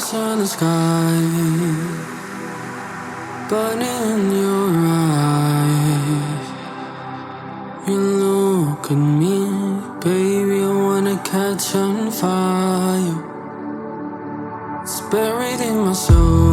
stars on the sky burning your eyes. You look at me baby i wanna catch on fire. It's buried in my soul.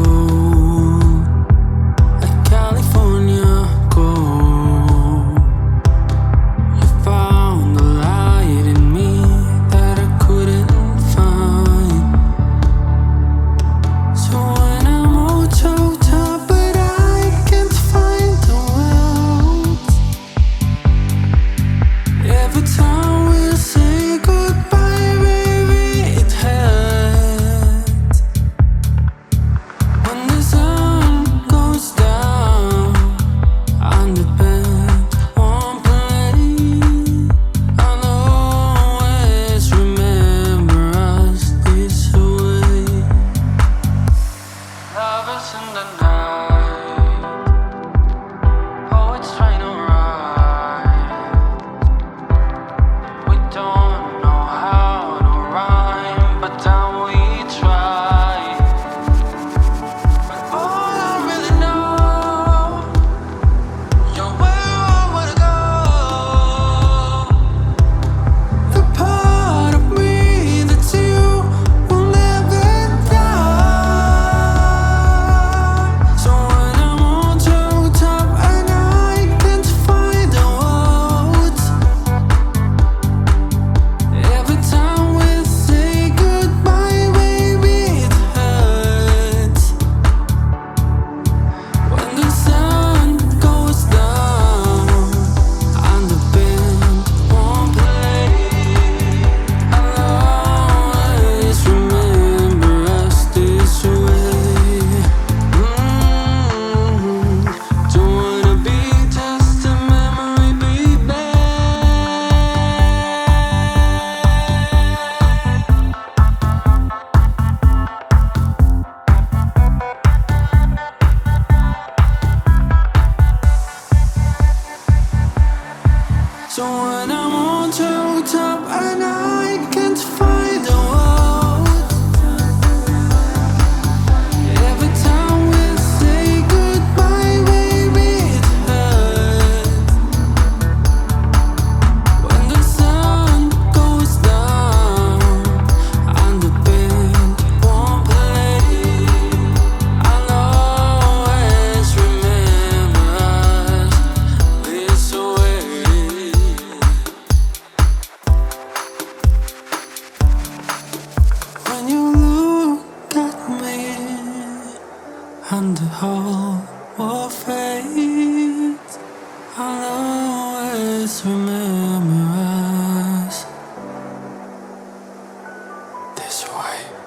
So when I'm on underhaul or fades, I'll always remember us this way.